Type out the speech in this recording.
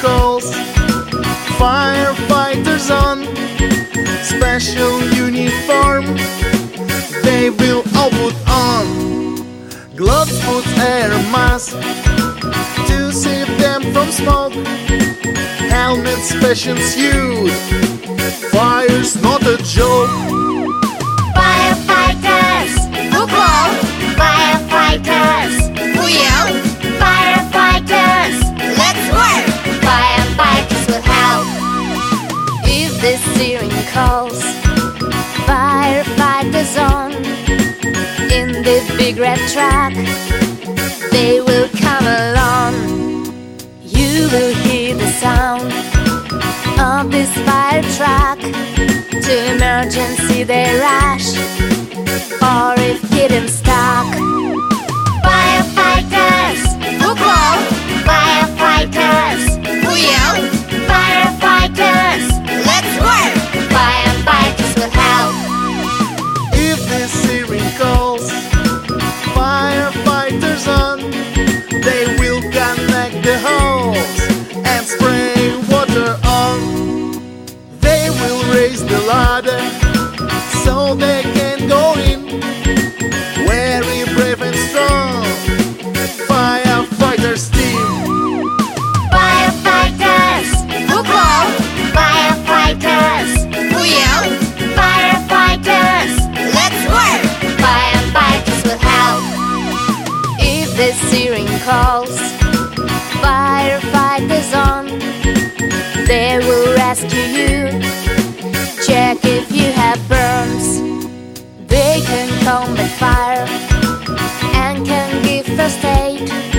calls. Firefighters on special uniform. They will all put on gloves, boots, air mask to save them from smoke. Helmets, patience, youth. Fire's not a joke. If calls, firefighters on in the big red truck, they will come along. You will hear the sound of this fire truck. To emergency they rush, Calls, firefighters on. They will connect the hose and spray water on. They will raise the ladder so they siren calls, firefighters on. They will rescue you. Check if you have burns. They can combat fire and can give first aid.